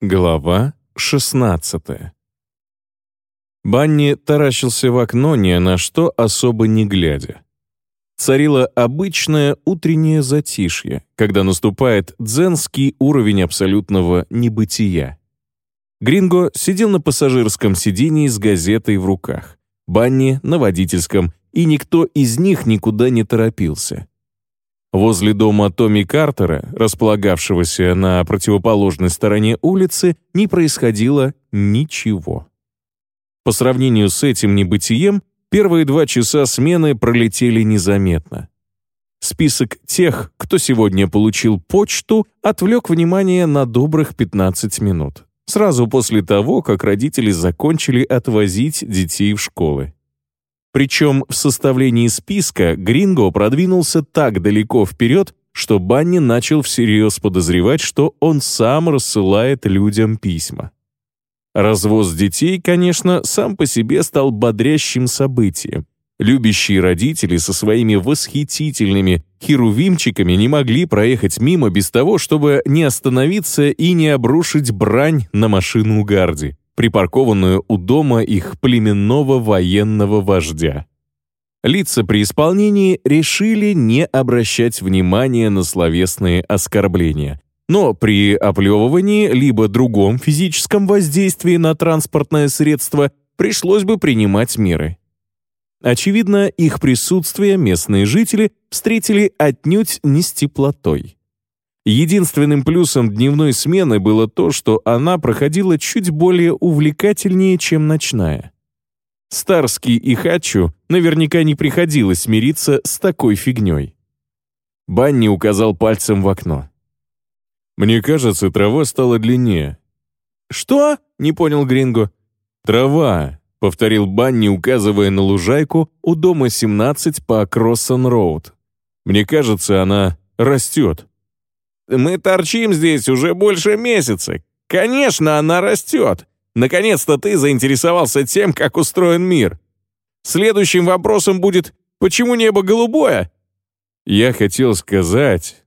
Глава 16 Банни таращился в окно ни на что особо не глядя. Царило обычное утреннее затишье, когда наступает дзенский уровень абсолютного небытия. Гринго сидел на пассажирском сидении с газетой в руках, Банни — на водительском, и никто из них никуда не торопился. Возле дома Томми Картера, располагавшегося на противоположной стороне улицы, не происходило ничего. По сравнению с этим небытием, первые два часа смены пролетели незаметно. Список тех, кто сегодня получил почту, отвлек внимание на добрых 15 минут, сразу после того, как родители закончили отвозить детей в школы. Причем в составлении списка Гринго продвинулся так далеко вперед, что Банни начал всерьез подозревать, что он сам рассылает людям письма. Развоз детей, конечно, сам по себе стал бодрящим событием. Любящие родители со своими восхитительными херувимчиками не могли проехать мимо без того, чтобы не остановиться и не обрушить брань на машину Гарди припаркованную у дома их племенного военного вождя. Лица при исполнении решили не обращать внимания на словесные оскорбления, но при оплевывании либо другом физическом воздействии на транспортное средство пришлось бы принимать меры. Очевидно, их присутствие местные жители встретили отнюдь не с теплотой. Единственным плюсом дневной смены было то, что она проходила чуть более увлекательнее, чем ночная. Старский и Хачу наверняка не приходилось смириться с такой фигней. Банни указал пальцем в окно. «Мне кажется, трава стала длиннее». «Что?» — не понял Гринго. «Трава», — повторил Банни, указывая на лужайку у дома 17 по Кроссон-Роуд. «Мне кажется, она растет». Мы торчим здесь уже больше месяца. Конечно, она растет. Наконец-то ты заинтересовался тем, как устроен мир. Следующим вопросом будет, почему небо голубое? Я хотел сказать,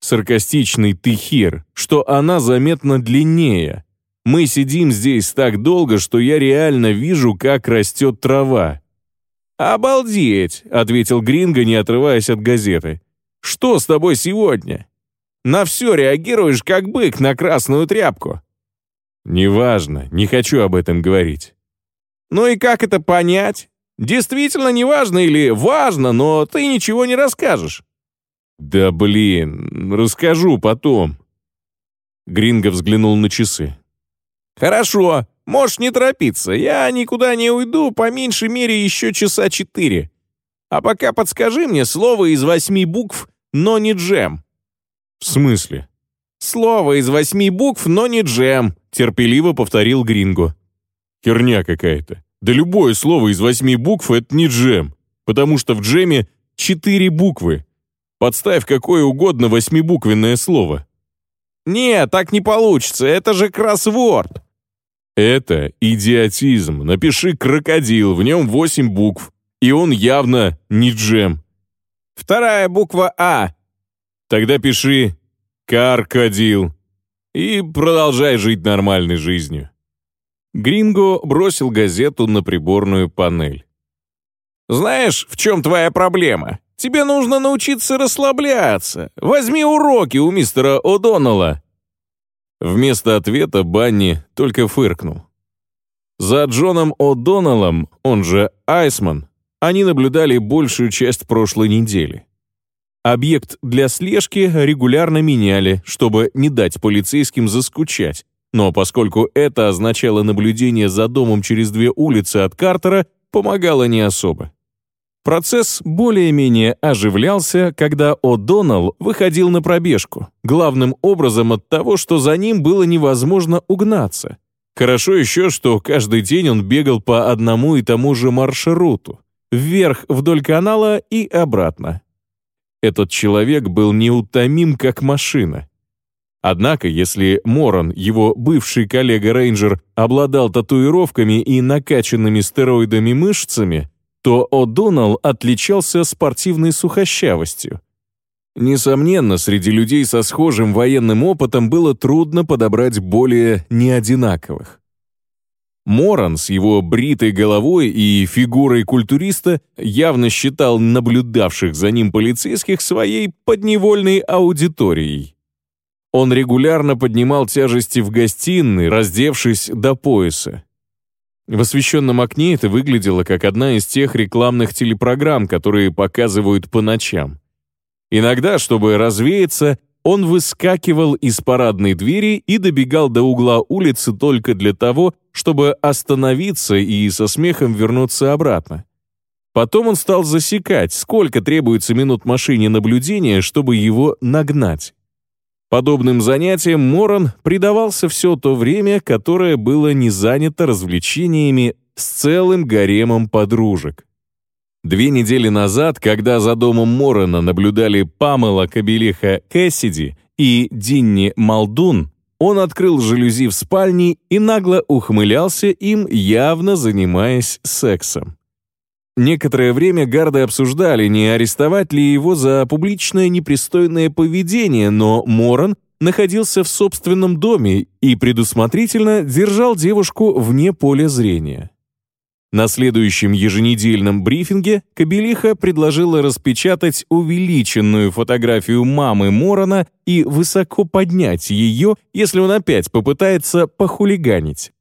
саркастичный ты хир, что она заметно длиннее. Мы сидим здесь так долго, что я реально вижу, как растет трава. «Обалдеть!» — ответил Гринго, не отрываясь от газеты. «Что с тобой сегодня?» На все реагируешь, как бык на красную тряпку». «Неважно, не хочу об этом говорить». «Ну и как это понять? Действительно неважно или важно, но ты ничего не расскажешь?» «Да блин, расскажу потом». Гринго взглянул на часы. «Хорошо, можешь не торопиться. Я никуда не уйду, по меньшей мере еще часа четыре. А пока подскажи мне слово из восьми букв, но не джем». «В смысле?» «Слово из восьми букв, но не джем», — терпеливо повторил Гринго. «Херня какая-то. Да любое слово из восьми букв — это не джем, потому что в джеме четыре буквы. Подставь какое угодно восьмибуквенное слово». «Нет, так не получится, это же кроссворд». «Это идиотизм. Напиши «крокодил», в нем восемь букв, и он явно не джем». «Вторая буква «А», Тогда пиши «Каркадил» и продолжай жить нормальной жизнью». Гринго бросил газету на приборную панель. «Знаешь, в чем твоя проблема? Тебе нужно научиться расслабляться. Возьми уроки у мистера О'Доннелла». Вместо ответа Банни только фыркнул. За Джоном О'Доннеллом, он же Айсман, они наблюдали большую часть прошлой недели. Объект для слежки регулярно меняли, чтобы не дать полицейским заскучать, но поскольку это означало наблюдение за домом через две улицы от Картера, помогало не особо. Процесс более-менее оживлялся, когда О'Доннелл выходил на пробежку, главным образом от того, что за ним было невозможно угнаться. Хорошо еще, что каждый день он бегал по одному и тому же маршруту, вверх вдоль канала и обратно, этот человек был неутомим, как машина. Однако, если Моран, его бывший коллега-рейнджер, обладал татуировками и накачанными стероидами мышцами, то О'Доннелл отличался спортивной сухощавостью. Несомненно, среди людей со схожим военным опытом было трудно подобрать более неодинаковых. Моран с его бритой головой и фигурой культуриста явно считал наблюдавших за ним полицейских своей подневольной аудиторией. Он регулярно поднимал тяжести в гостиной, раздевшись до пояса. В освещенном окне это выглядело как одна из тех рекламных телепрограмм, которые показывают по ночам. Иногда, чтобы развеяться, он выскакивал из парадной двери и добегал до угла улицы только для того, чтобы остановиться и со смехом вернуться обратно. Потом он стал засекать, сколько требуется минут машине наблюдения, чтобы его нагнать. Подобным занятиям Моран предавался все то время, которое было не занято развлечениями с целым гаремом подружек. Две недели назад, когда за домом Морона наблюдали Памела Кабелиха Кэссиди и Динни Малдун, он открыл жалюзи в спальне и нагло ухмылялся им, явно занимаясь сексом. Некоторое время гарды обсуждали, не арестовать ли его за публичное непристойное поведение, но Моран находился в собственном доме и предусмотрительно держал девушку вне поля зрения. На следующем еженедельном брифинге Кабелиха предложила распечатать увеличенную фотографию мамы Морона и высоко поднять ее, если он опять попытается похулиганить.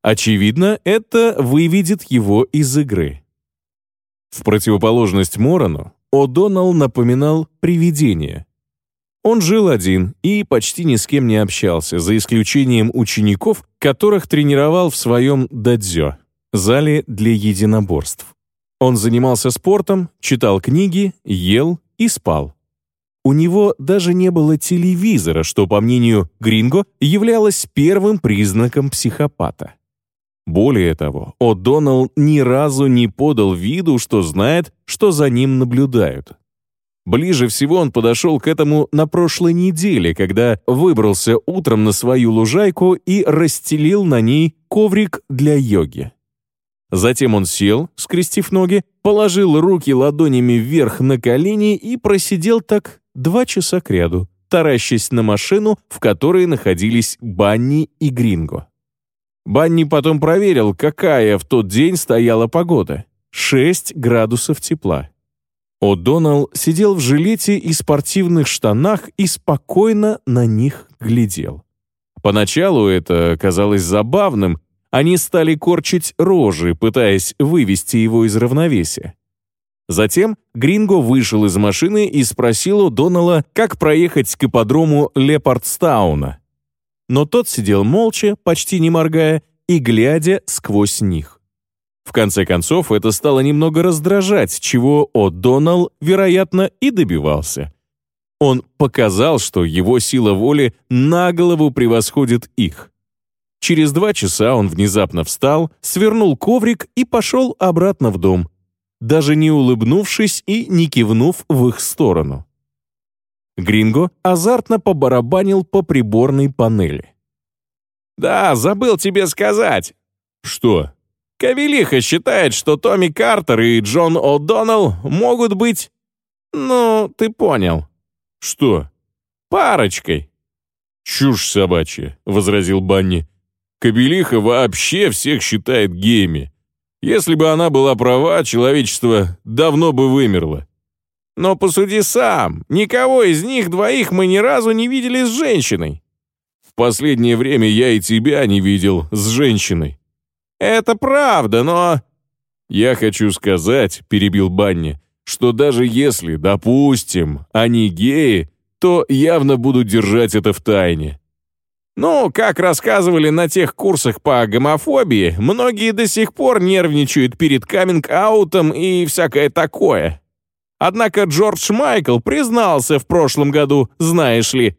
Очевидно, это выведет его из игры. В противоположность Морону, О'Доннелл напоминал привидение. Он жил один и почти ни с кем не общался, за исключением учеников, которых тренировал в своем дадзё зале для единоборств. Он занимался спортом, читал книги, ел и спал. У него даже не было телевизора, что, по мнению Гринго, являлось первым признаком психопата. Более того, О'Доннелл ни разу не подал виду, что знает, что за ним наблюдают. Ближе всего он подошел к этому на прошлой неделе, когда выбрался утром на свою лужайку и расстелил на ней коврик для йоги. Затем он сел, скрестив ноги, положил руки ладонями вверх на колени и просидел так два часа кряду, таращась на машину, в которой находились Банни и Гринго. Банни потом проверил, какая в тот день стояла погода. 6 градусов тепла. О'Доннелл сидел в жилете и спортивных штанах и спокойно на них глядел. Поначалу это казалось забавным, они стали корчить рожи, пытаясь вывести его из равновесия. Затем Гринго вышел из машины и спросил у Донала, как проехать к ипподрому Лепардстауна. Но тот сидел молча, почти не моргая, и глядя сквозь них. В конце концов, это стало немного раздражать, чего О'Доннелл, вероятно, и добивался. Он показал, что его сила воли на голову превосходит их. Через два часа он внезапно встал, свернул коврик и пошел обратно в дом, даже не улыбнувшись и не кивнув в их сторону. Гринго азартно побарабанил по приборной панели. «Да, забыл тебе сказать». «Что?» Кавелиха считает, что Томми Картер и Джон О'Доннелл могут быть... Ну, ты понял. Что? Парочкой. Чушь собачья, возразил Банни. Кобелиха вообще всех считает геями. Если бы она была права, человечество давно бы вымерло. Но посуди сам, никого из них двоих мы ни разу не видели с женщиной. В последнее время я и тебя не видел с женщиной. Это правда, но... Я хочу сказать, перебил Банни, что даже если, допустим, они геи, то явно будут держать это в тайне. Ну, как рассказывали на тех курсах по гомофобии, многие до сих пор нервничают перед каминг-аутом и всякое такое. Однако Джордж Майкл признался в прошлом году, знаешь ли.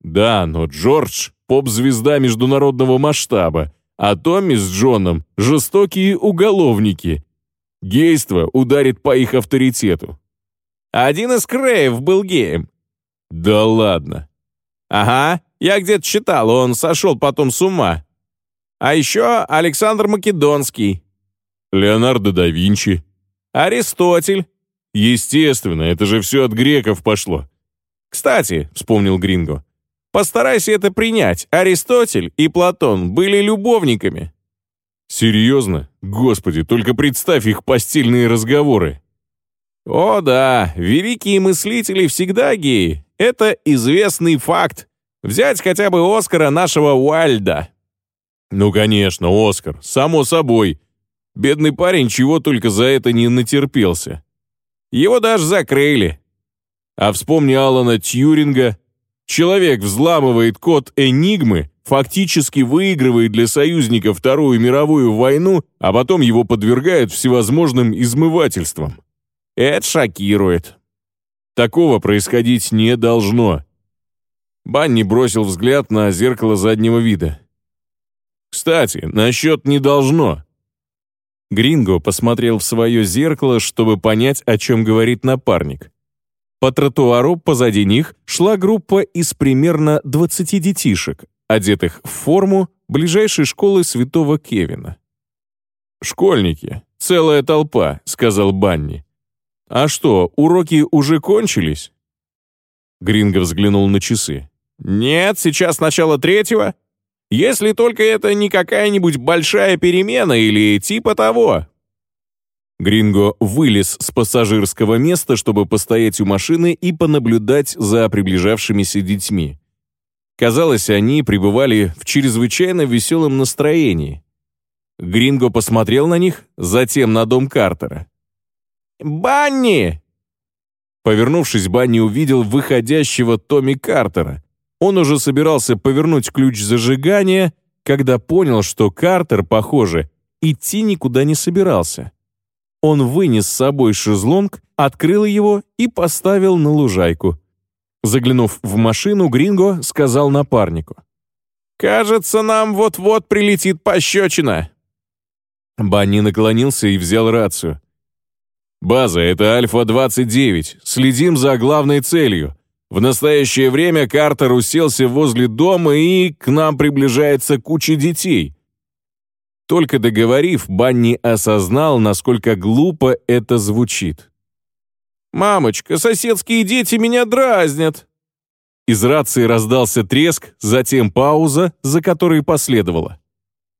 Да, но Джордж — поп-звезда международного масштаба, а Томми с Джоном — жестокие уголовники. Гейство ударит по их авторитету. Один из Креев был геем. Да ладно. Ага, я где-то читал, он сошел потом с ума. А еще Александр Македонский. Леонардо да Винчи. Аристотель. Естественно, это же все от греков пошло. «Кстати», — вспомнил Гринго, «постарайся это принять. Аристотель и Платон были любовниками». «Серьезно? Господи, только представь их постельные разговоры». «О да, великие мыслители всегда геи. Это известный факт. Взять хотя бы Оскара нашего Уайльда». «Ну, конечно, Оскар, само собой. Бедный парень чего только за это не натерпелся. Его даже закрыли. А вспомни Алана Тьюринга. Человек взламывает код Энигмы, фактически выигрывает для союзников Вторую мировую войну, а потом его подвергают всевозможным измывательствам. Это шокирует. Такого происходить не должно. Банни бросил взгляд на зеркало заднего вида. «Кстати, насчет «не должно». Гринго посмотрел в свое зеркало, чтобы понять, о чем говорит напарник. По тротуару позади них шла группа из примерно 20 детишек, одетых в форму ближайшей школы святого Кевина. «Школьники, целая толпа», — сказал Банни. «А что, уроки уже кончились?» Гринго взглянул на часы. «Нет, сейчас начало третьего. Если только это не какая-нибудь большая перемена или типа того». Гринго вылез с пассажирского места, чтобы постоять у машины и понаблюдать за приближавшимися детьми. Казалось, они пребывали в чрезвычайно веселом настроении. Гринго посмотрел на них, затем на дом Картера. «Банни!» Повернувшись, Банни увидел выходящего Томми Картера. Он уже собирался повернуть ключ зажигания, когда понял, что Картер, похоже, идти никуда не собирался. Он вынес с собой шезлонг, открыл его и поставил на лужайку. Заглянув в машину, Гринго сказал напарнику. «Кажется, нам вот-вот прилетит пощечина». Банни наклонился и взял рацию. «База, это Альфа-29. Следим за главной целью. В настоящее время Картер уселся возле дома, и к нам приближается куча детей». Только договорив, Банни осознал, насколько глупо это звучит. «Мамочка, соседские дети меня дразнят!» Из рации раздался треск, затем пауза, за которой последовало.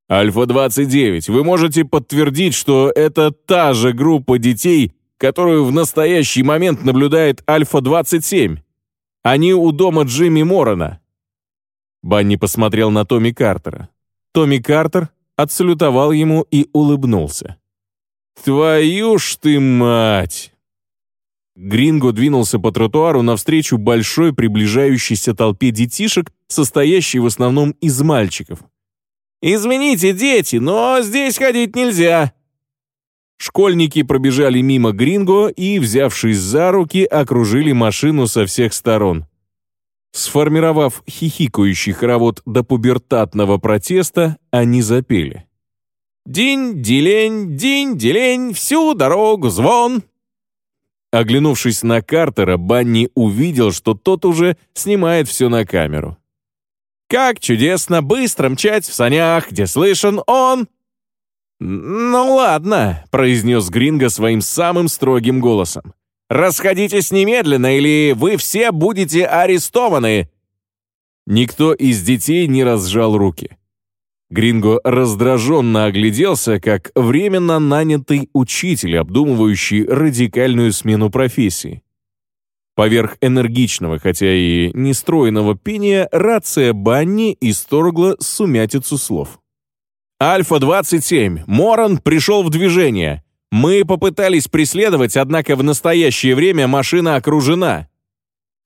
«Альфа-29, вы можете подтвердить, что это та же группа детей, которую в настоящий момент наблюдает Альфа-27? Они у дома Джимми Морона». Банни посмотрел на Томми Картера. Томми Картер отсалютовал ему и улыбнулся. «Твою ж ты мать!» Гринго двинулся по тротуару навстречу большой приближающейся толпе детишек, состоящей в основном из мальчиков. «Извините, дети, но здесь ходить нельзя!» Школьники пробежали мимо Гринго и, взявшись за руки, окружили машину со всех сторон. Сформировав хихикающий хоровод до пубертатного протеста, они запели. «Динь-делень, динь-делень, всю дорогу звон!» Оглянувшись на Картера, Банни увидел, что тот уже снимает все на камеру. «Как чудесно быстро мчать в санях, где слышен он!» «Ну ладно», — произнес Гринго своим самым строгим голосом. Расходитесь немедленно, или вы все будете арестованы!» Никто из детей не разжал руки. Гринго раздраженно огляделся, как временно нанятый учитель, обдумывающий радикальную смену профессии. Поверх энергичного, хотя и нестроенного пения, рация Банни исторгла сумятицу слов. «Альфа-27, Моран пришел в движение. Мы попытались преследовать, однако в настоящее время машина окружена.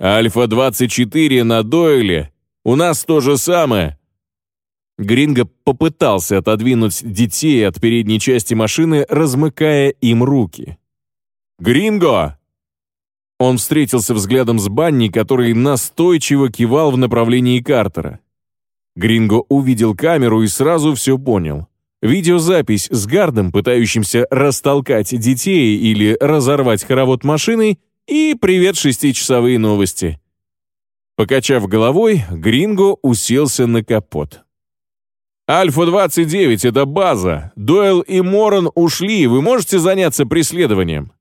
Альфа-24 на Дойле. У нас то же самое. Гринго попытался отодвинуть детей от передней части машины, размыкая им руки. «Гринго!» Он встретился взглядом с Банни, который настойчиво кивал в направлении Картера. Гринго увидел камеру и сразу все понял. Видеозапись с Гардом, пытающимся растолкать детей или разорвать хоровод машины, и привет шестичасовые новости. Покачав головой, Гринго уселся на капот. «Альфа-29 — это база. Дойл и Моран ушли, вы можете заняться преследованием?»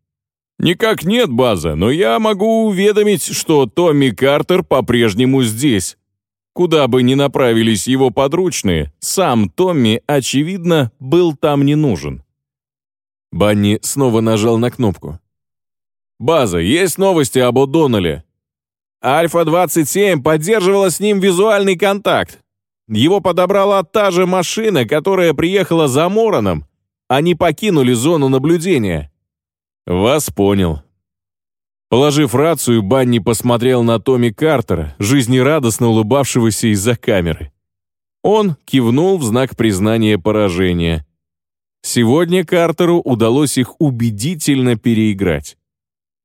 «Никак нет, база, но я могу уведомить, что Томми Картер по-прежнему здесь. Куда бы ни направились его подручные, сам Томми, очевидно, был там не нужен». Банни снова нажал на кнопку. «База, есть новости об О'Доннелле?» «Альфа-27 поддерживала с ним визуальный контакт. Его подобрала та же машина, которая приехала за Мороном. Они покинули зону наблюдения». «Вас понял». Положив рацию, Банни посмотрел на Томми Картера, жизнерадостно улыбавшегося из-за камеры. Он кивнул в знак признания поражения. Сегодня Картеру удалось их убедительно переиграть.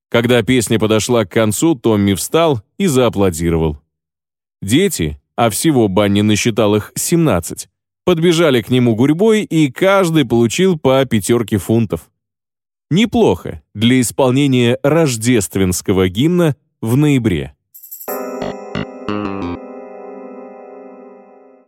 Когда песня подошла к концу, Томми встал и зааплодировал. Дети, а всего Банни насчитал их 17, подбежали к нему гурьбой, и каждый получил по пятерке фунтов. Неплохо для исполнения рождественского гимна в ноябре.